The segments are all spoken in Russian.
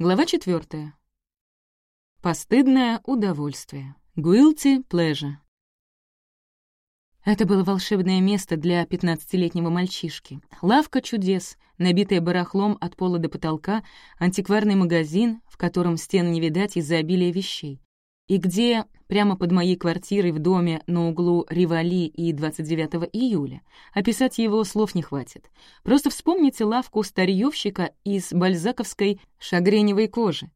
Глава четвертая. Постыдное удовольствие. Guilty pleasure. Это было волшебное место для пятнадцатилетнего мальчишки. Лавка чудес, набитая барахлом от пола до потолка, антикварный магазин, в котором стен не видать из-за обилия вещей. И где, прямо под моей квартирой в доме на углу Ривали и 29 июля, описать его слов не хватит. Просто вспомните лавку старьёвщика из бальзаковской шагреневой кожи.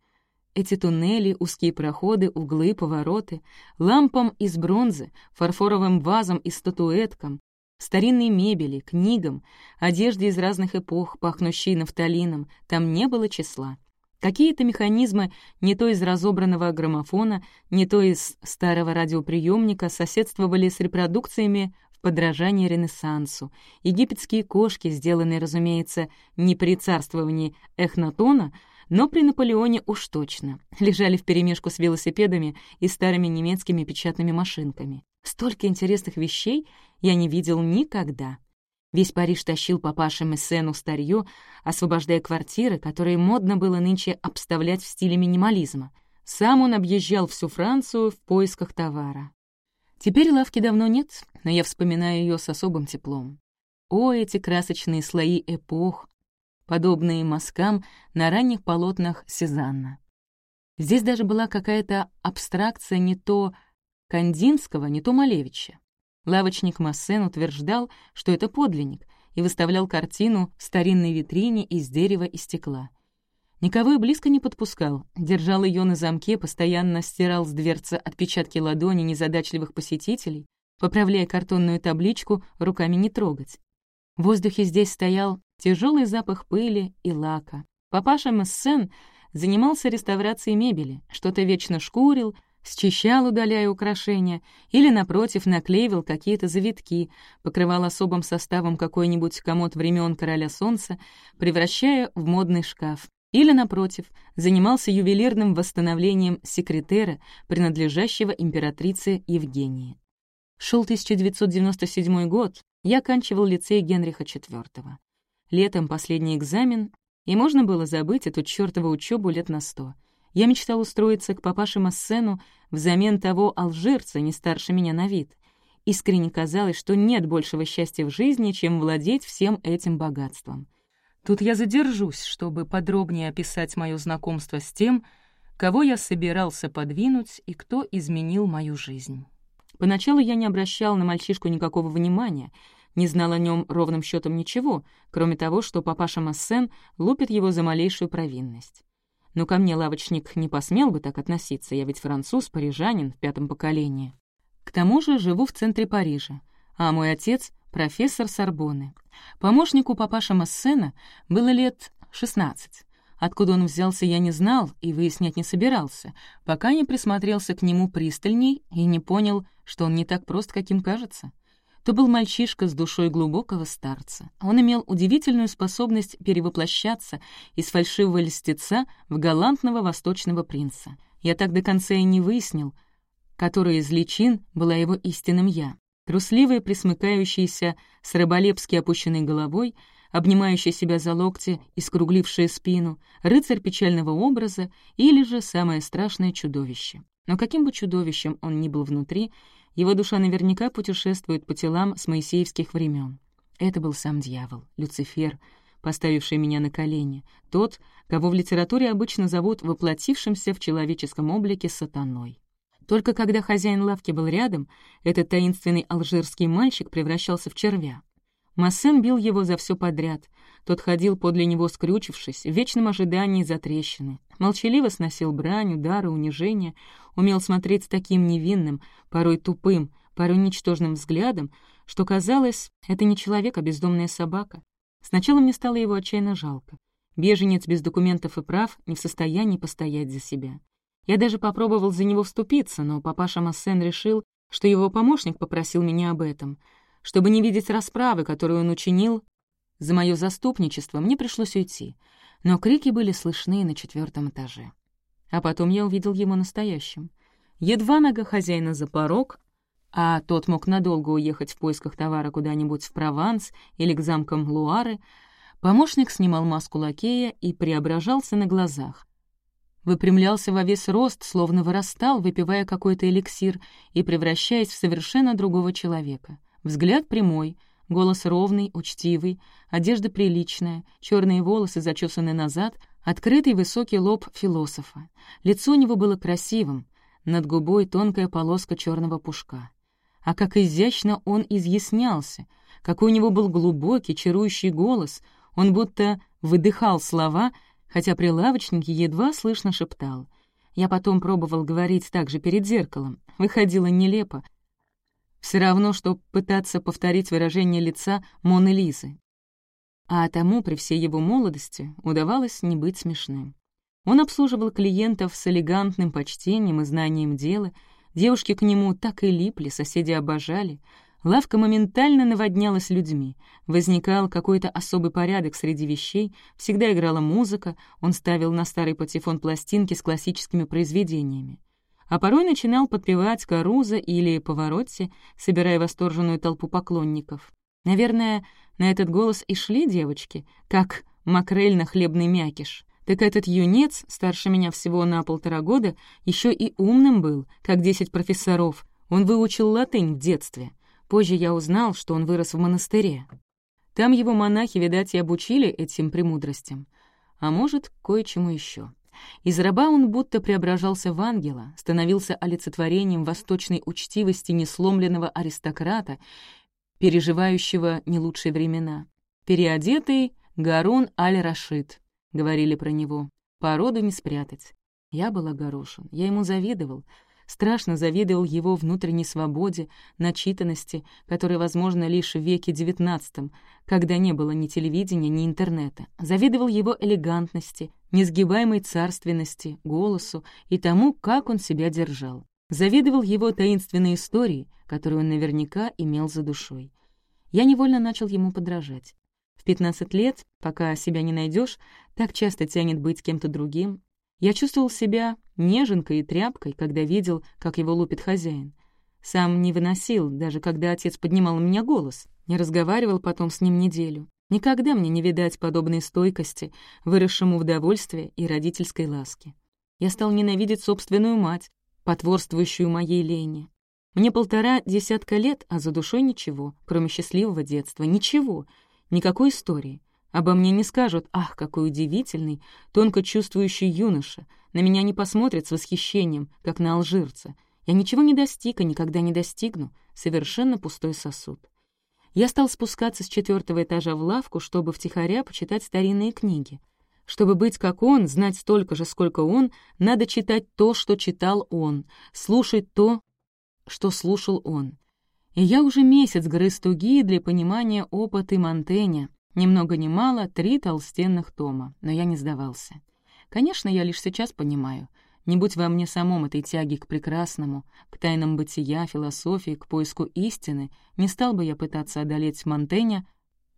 Эти туннели, узкие проходы, углы, повороты, лампам из бронзы, фарфоровым вазам и статуэткам, старинной мебели, книгам, одежде из разных эпох, пахнущей нафталином, там не было числа. Какие-то механизмы не то из разобранного граммофона, не то из старого радиоприемника соседствовали с репродукциями в подражании Ренессансу. Египетские кошки, сделанные, разумеется, не при царствовании Эхнатона, но при Наполеоне уж точно, лежали вперемешку с велосипедами и старыми немецкими печатными машинками. Столько интересных вещей я не видел никогда. Весь Париж тащил папаше Мессену старье, освобождая квартиры, которые модно было нынче обставлять в стиле минимализма. Сам он объезжал всю Францию в поисках товара. Теперь лавки давно нет, но я вспоминаю ее с особым теплом. О, эти красочные слои эпох, подобные мазкам на ранних полотнах Сезанна. Здесь даже была какая-то абстракция не то Кандинского, не то Малевича. Лавочник Массен утверждал, что это подлинник, и выставлял картину в старинной витрине из дерева и стекла. Никого и близко не подпускал, держал ее на замке, постоянно стирал с дверцы отпечатки ладони незадачливых посетителей, поправляя картонную табличку «Руками не трогать». В воздухе здесь стоял тяжелый запах пыли и лака. Папаша Мессен занимался реставрацией мебели, что-то вечно шкурил, счищал, удаляя украшения, или, напротив, наклеивал какие-то завитки, покрывал особым составом какой-нибудь комод времен Короля Солнца, превращая в модный шкаф. Или, напротив, занимался ювелирным восстановлением секретера, принадлежащего императрице Евгении. Шел 1997 год, я оканчивал лицей Генриха IV. Летом последний экзамен, и можно было забыть эту чёртову учебу лет на сто. Я мечтал устроиться к папаше Массену взамен того алжирца, не старше меня на вид. Искренне казалось, что нет большего счастья в жизни, чем владеть всем этим богатством. Тут я задержусь, чтобы подробнее описать мое знакомство с тем, кого я собирался подвинуть и кто изменил мою жизнь. Поначалу я не обращал на мальчишку никакого внимания — не знал о нем ровным счетом ничего, кроме того, что папаша Массен лупит его за малейшую провинность. Но ко мне лавочник не посмел бы так относиться, я ведь француз, парижанин в пятом поколении. К тому же живу в центре Парижа, а мой отец — профессор Сорбонны. Помощнику папаша Массена было лет 16. Откуда он взялся, я не знал и выяснять не собирался, пока не присмотрелся к нему пристальней и не понял, что он не так прост, каким кажется то был мальчишка с душой глубокого старца. Он имел удивительную способность перевоплощаться из фальшивого льстеца в галантного восточного принца. Я так до конца и не выяснил, которая из личин была его истинным «я». Трусливая, присмыкающаяся, с рыболепски опущенной головой, обнимающая себя за локти и скруглившая спину, рыцарь печального образа или же самое страшное чудовище. Но каким бы чудовищем он ни был внутри, его душа наверняка путешествует по телам с моисеевских времен. Это был сам дьявол, Люцифер, поставивший меня на колени, тот, кого в литературе обычно зовут воплотившимся в человеческом облике сатаной. Только когда хозяин лавки был рядом, этот таинственный алжирский мальчик превращался в червя. Массен бил его за все подряд. Тот ходил подле него, скрючившись, в вечном ожидании затрещины. Молчаливо сносил брань, удары, унижения, умел смотреть с таким невинным, порой тупым, порой ничтожным взглядом, что казалось, это не человек, а бездомная собака. Сначала мне стало его отчаянно жалко. Беженец без документов и прав не в состоянии постоять за себя. Я даже попробовал за него вступиться, но папаша Массен решил, что его помощник попросил меня об этом — чтобы не видеть расправы, которую он учинил, за мое заступничество мне пришлось уйти, но крики были слышны на четвертом этаже. А потом я увидел его настоящим. Едва нога хозяина за порог, а тот мог надолго уехать в поисках товара куда-нибудь в Прованс или к замкам Луары, помощник снимал маску лакея и преображался на глазах. выпрямлялся во весь рост, словно вырастал, выпивая какой-то эликсир и превращаясь в совершенно другого человека. Взгляд прямой, голос ровный, учтивый, одежда приличная, черные волосы зачесаны назад, открытый высокий лоб философа. Лицо у него было красивым, над губой тонкая полоска черного пушка. А как изящно он изъяснялся, какой у него был глубокий, чарующий голос, он будто выдыхал слова, хотя при лавочнике едва слышно шептал. Я потом пробовал говорить так же перед зеркалом. Выходило нелепо. Все равно, что пытаться повторить выражение лица Моны Лизы. А тому, при всей его молодости, удавалось не быть смешным. Он обслуживал клиентов с элегантным почтением и знанием дела, девушки к нему так и липли, соседи обожали — Лавка моментально наводнялась людьми. Возникал какой-то особый порядок среди вещей, всегда играла музыка, он ставил на старый патефон пластинки с классическими произведениями. А порой начинал подпевать Каруза или Поворотти, собирая восторженную толпу поклонников. Наверное, на этот голос и шли девочки, как макрель на хлебный мякиш. Так этот юнец, старше меня всего на полтора года, еще и умным был, как десять профессоров. Он выучил латынь в детстве — Позже я узнал, что он вырос в монастыре. Там его монахи, видать, и обучили этим премудростям. А может, кое-чему еще. Из раба он будто преображался в ангела, становился олицетворением восточной учтивости несломленного аристократа, переживающего не лучшие времена. Переодетый Гарун аль-Рашид, говорили про него. Породу не спрятать. Я был огорошен, я ему завидовал — страшно завидовал его внутренней свободе, начитанности, которая возможна лишь в веке XIX, когда не было ни телевидения, ни интернета. Завидовал его элегантности, несгибаемой царственности, голосу и тому, как он себя держал. Завидовал его таинственной истории, которую он наверняка имел за душой. Я невольно начал ему подражать. В 15 лет, пока себя не найдешь, так часто тянет быть кем-то другим, я чувствовал себя неженкой и тряпкой, когда видел, как его лупит хозяин. Сам не выносил, даже когда отец поднимал на меня голос. Не разговаривал потом с ним неделю. Никогда мне не видать подобной стойкости, выросшему удовольствия и родительской ласки. Я стал ненавидеть собственную мать, потворствующую моей лени. Мне полтора десятка лет, а за душой ничего, кроме счастливого детства, ничего, никакой истории. Обо мне не скажут «Ах, какой удивительный, тонко чувствующий юноша», на меня не посмотрят с восхищением, как на алжирца. Я ничего не достиг и никогда не достигну. Совершенно пустой сосуд. Я стал спускаться с четвертого этажа в лавку, чтобы втихаря почитать старинные книги. Чтобы быть как он, знать столько же, сколько он, надо читать то, что читал он, слушать то, что слушал он. И я уже месяц грыз туги для понимания опыта Монтэня, ни много ни мало, три толстенных тома, но я не сдавался. Конечно, я лишь сейчас понимаю. Не будь во мне самом этой тяги к прекрасному, к тайнам бытия, философии, к поиску истины, не стал бы я пытаться одолеть Монтэня,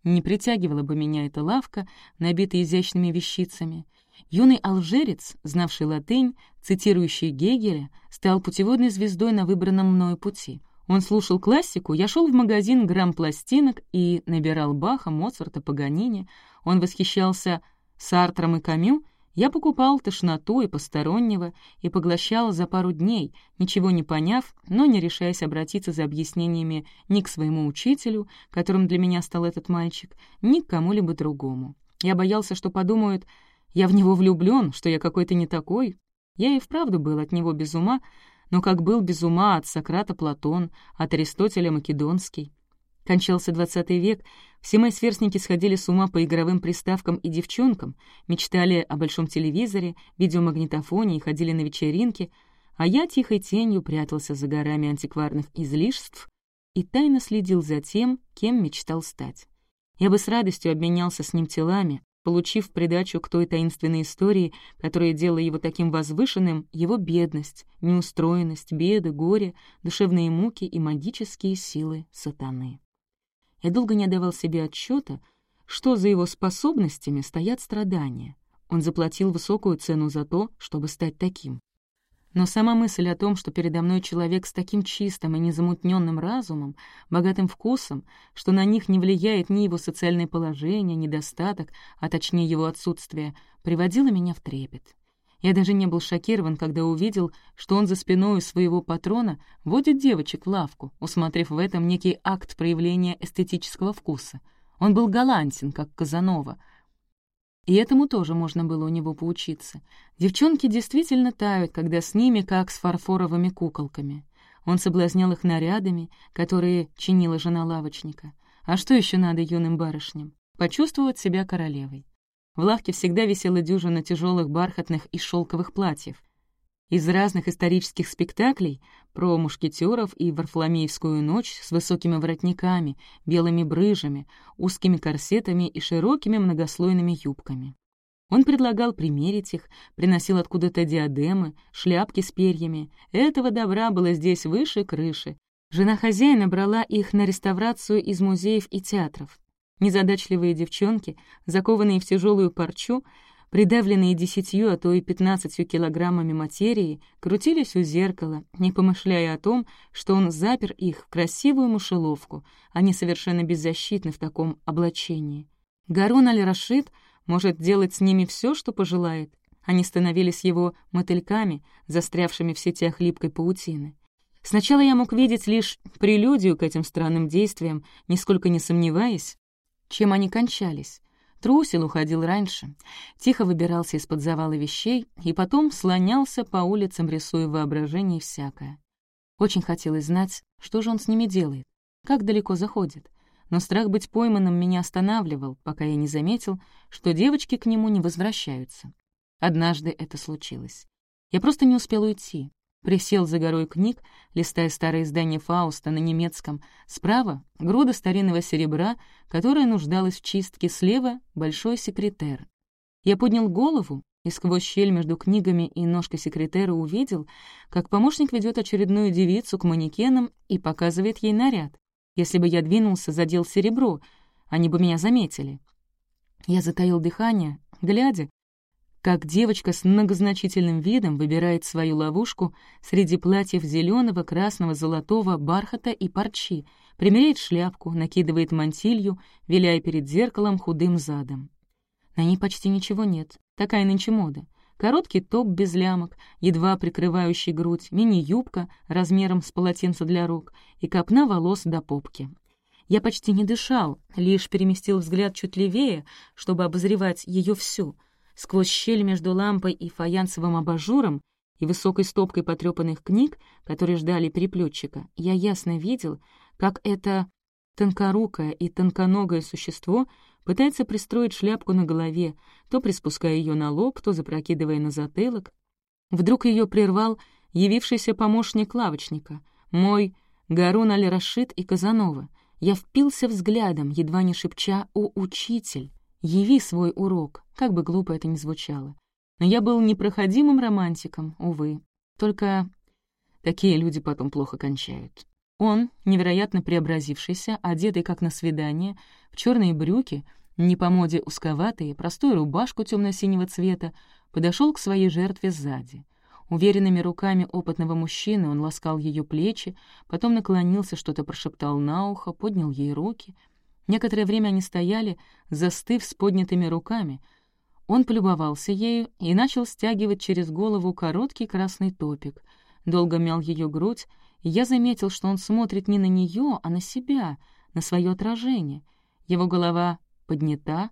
не притягивала бы меня эта лавка, набитая изящными вещицами. Юный алжирец, знавший латынь, цитирующий Гегеля, стал путеводной звездой на выбранном мною пути — он слушал классику, я шел в магазин грамм пластинок и набирал Баха, Моцарта, Паганини. Он восхищался Сартром и Камю, я покупал тошноту и постороннего и поглощал за пару дней, ничего не поняв, но не решаясь обратиться за объяснениями ни к своему учителю, которым для меня стал этот мальчик, ни к кому-либо другому. Я боялся, что подумают, я в него влюблен, что я какой-то не такой. Я и вправду был от него без ума, но как был без ума от Сократа Платон, от Аристотеля Македонский. Кончался двадцатый век, все мои сверстники сходили с ума по игровым приставкам и девчонкам, мечтали о большом телевизоре, видеомагнитофоне и ходили на вечеринки, а я тихой тенью прятался за горами антикварных излишеств и тайно следил за тем, кем мечтал стать. Я бы с радостью обменялся с ним телами, получив в придачу к той таинственной истории, которая делала его таким возвышенным, его бедность, неустроенность, беды, горе, душевные муки и магические силы сатаны. Я долго не отдавал себе отчета, что за его способностями стоят страдания. Он заплатил высокую цену за то, чтобы стать таким. Но сама мысль о том, что передо мной человек с таким чистым и незамутненным разумом, богатым вкусом, что на них не влияет ни его социальное положение, недостаток, а точнее его отсутствие, приводила меня в трепет. Я даже не был шокирован, когда увидел, что он за спиной своего патрона водит девочек в лавку, усмотрев в этом некий акт проявления эстетического вкуса. Он был галантен, как Казанова. И этому тоже можно было у него поучиться. Девчонки действительно тают, когда с ними, как с фарфоровыми куколками. Он соблазнял их нарядами, которые чинила жена лавочника. А что еще надо юным барышням? Почувствовать себя королевой. В лавке всегда висела дюжина тяжелых бархатных и шелковых платьев. Из разных исторических спектаклей про мушкетеров и Варфоломеевскую ночь с высокими воротниками, белыми брыжами, узкими корсетами и широкими многослойными юбками. Он предлагал примерить их, приносил откуда-то диадемы, шляпки с перьями. Этого добра было здесь выше крыши. Жена хозяина брала их на реставрацию из музеев и театров. Незадачливые девчонки, закованные в тяжелую парчу, придавленные десятью, а то и пятнадцатью килограммами материи, крутились у зеркала, не помышляя о том, что он запер их в красивую мышеловку, они совершенно беззащитны в таком облачении. Гарун аль-Рашид может делать с ними все, что пожелает. Они становились его мотыльками, застрявшими в сетях липкой паутины. Сначала я мог видеть лишь прелюдию к этим странным действиям, нисколько не сомневаясь, чем они кончались. Трусил, уходил раньше, тихо выбирался из-под завала вещей и потом слонялся по улицам, рисуя воображение всякое. Очень хотелось знать, что же он с ними делает, как далеко заходит. Но страх быть пойманным меня останавливал, пока я не заметил, что девочки к нему не возвращаются. Однажды это случилось. Я просто не успел уйти. Присел за горой книг, листая старое издание Фауста на немецком. Справа — груда старинного серебра, которая нуждалась в чистке. Слева — большой секретер. Я поднял голову и сквозь щель между книгами и ножкой секретера увидел, как помощник ведет очередную девицу к манекенам и показывает ей наряд. Если бы я двинулся, задел серебро, они бы меня заметили. Я затаил дыхание, глядя, как девочка с многозначительным видом выбирает свою ловушку среди платьев зеленого, красного, золотого, бархата и парчи, примеряет шляпку, накидывает мантилью, виляя перед зеркалом худым задом. На ней почти ничего нет, такая нынче мода. Короткий топ без лямок, едва прикрывающий грудь, мини-юбка размером с полотенце для рук и копна волос до попки. Я почти не дышал, лишь переместил взгляд чуть левее, чтобы обозревать ее всю — Сквозь щель между лампой и фаянсовым абажуром и высокой стопкой потрёпанных книг, которые ждали переплетчика, я ясно видел, как это тонкорукое и тонконогое существо пытается пристроить шляпку на голове, то приспуская ее на лоб, то запрокидывая на затылок. Вдруг ее прервал явившийся помощник лавочника, мой Гарун Аль-Рашид и Казанова. Я впился взглядом, едва не шепча «О, учитель!» Яви свой урок, как бы глупо это ни звучало. Но я был непроходимым романтиком, увы. Только такие люди потом плохо кончают. Он, невероятно преобразившийся, одетый как на свидание, в черные брюки, не по моде узковатые, простую рубашку темно-синего цвета, подошел к своей жертве сзади. Уверенными руками опытного мужчины он ласкал ее плечи, потом наклонился, что-то прошептал на ухо, поднял ей руки — Некоторое время они стояли, застыв с поднятыми руками. Он полюбовался ею и начал стягивать через голову короткий красный топик. Долго мял ее грудь, и я заметил, что он смотрит не на нее, а на себя, на свое отражение. Его голова поднята,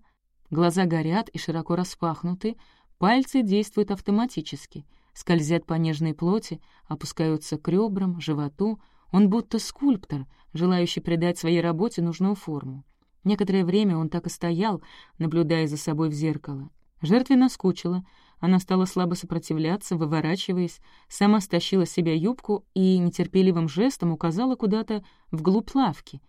глаза горят и широко распахнуты, пальцы действуют автоматически, скользят по нежной плоти, опускаются к ребрам, животу — он будто скульптор, желающий придать своей работе нужную форму. Некоторое время он так и стоял, наблюдая за собой в зеркало. Жертве наскучила, она стала слабо сопротивляться, выворачиваясь, сама стащила с себя юбку и нетерпеливым жестом указала куда-то вглубь лавки.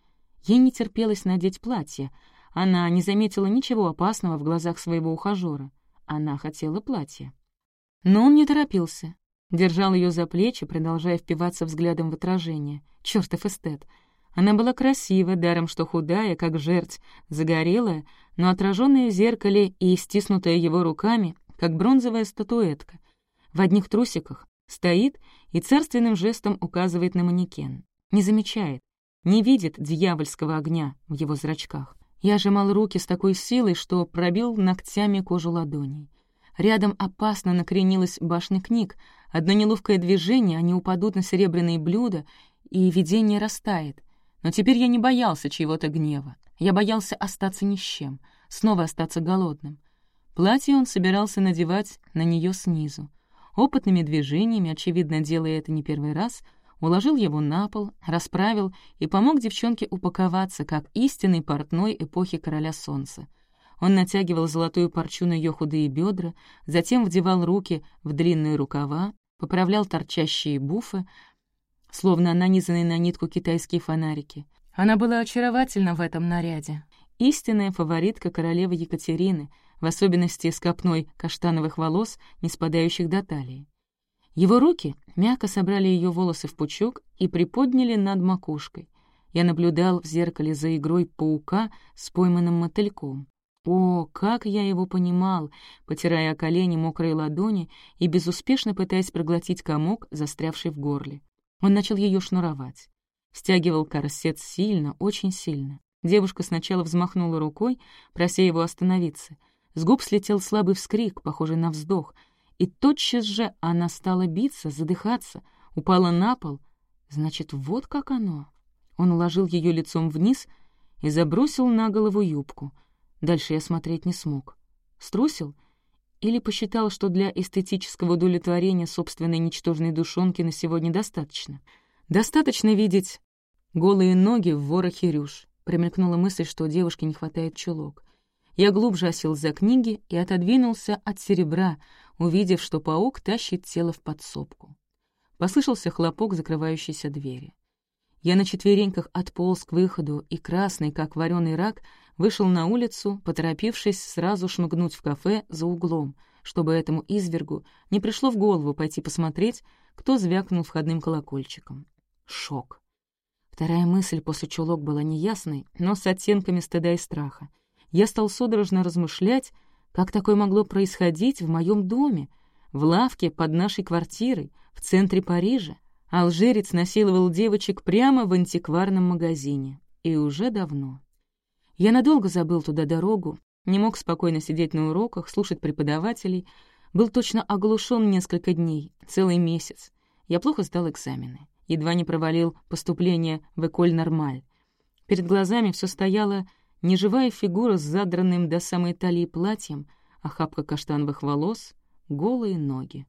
Ей не терпелось надеть платье. Она не заметила ничего опасного в глазах своего ухажера. Она хотела платье. Но он не торопился. Держал ее за плечи, продолжая впиваться взглядом в отражение. Чёртов эстет. Она была красива, даром что худая, как жерть, загорелая, но отраженная в зеркале и стиснутая его руками, как бронзовая статуэтка. В одних трусиках стоит и царственным жестом указывает на манекен. Не замечает, не видит дьявольского огня в его зрачках. Я сжимал руки с такой силой, что пробил ногтями кожу ладоней. Рядом опасно накренилась башня книг. Одно неловкое движение, они упадут на серебряные блюда, и видение растает. Но теперь я не боялся чьего-то гнева. Я боялся остаться ни с чем, снова остаться голодным. Платье он собирался надевать на нее снизу. Опытными движениями, очевидно, делая это не первый раз, уложил его на пол, расправил и помог девчонке упаковаться, как истинный портной эпохи Короля Солнца. Он натягивал золотую парчу на ее худые бедра, затем вдевал руки в длинные рукава, поправлял торчащие буфы, словно нанизанные на нитку китайские фонарики. Она была очаровательна в этом наряде. Истинная фаворитка королевы Екатерины, в особенности с копной каштановых волос, не спадающих до талии. Его руки мягко собрали ее волосы в пучок и приподняли над макушкой. Я наблюдал в зеркале за игрой паука с пойманным мотыльком. О, как я его понимал, потирая колени мокрые ладони и безуспешно пытаясь проглотить комок, застрявший в горле. Он начал ее шнуровать. Стягивал корсет сильно, очень сильно. Девушка сначала взмахнула рукой, прося его остановиться. С губ слетел слабый вскрик, похожий на вздох, и тотчас же она стала биться, задыхаться, упала на пол. Значит, вот как оно. Он уложил ее лицом вниз и забросил на голову юбку — Дальше я смотреть не смог. Струсил? Или посчитал, что для эстетического удовлетворения собственной ничтожной душонки на сегодня достаточно? Достаточно видеть голые ноги в ворохе рюш. Примелькнула мысль, что девушке не хватает чулок. Я глубже осел за книги и отодвинулся от серебра, увидев, что паук тащит тело в подсобку. Послышался хлопок закрывающейся двери. Я на четвереньках отполз к выходу и, красный, как вареный рак, вышел на улицу, поторопившись сразу шмыгнуть в кафе за углом, чтобы этому извергу не пришло в голову пойти посмотреть, кто звякнул входным колокольчиком. Шок. Вторая мысль после чулок была неясной, но с оттенками стыда и страха. Я стал судорожно размышлять, как такое могло происходить в моем доме, в лавке под нашей квартирой, в центре Парижа. Алжирец насиловал девочек прямо в антикварном магазине. И уже давно. Я надолго забыл туда дорогу, не мог спокойно сидеть на уроках, слушать преподавателей, был точно оглушен несколько дней, целый месяц. Я плохо сдал экзамены, едва не провалил поступление в Эколь Нормаль. Перед глазами все стояла неживая фигура с задранным до самой талии платьем, охапка каштановых волос, голые ноги.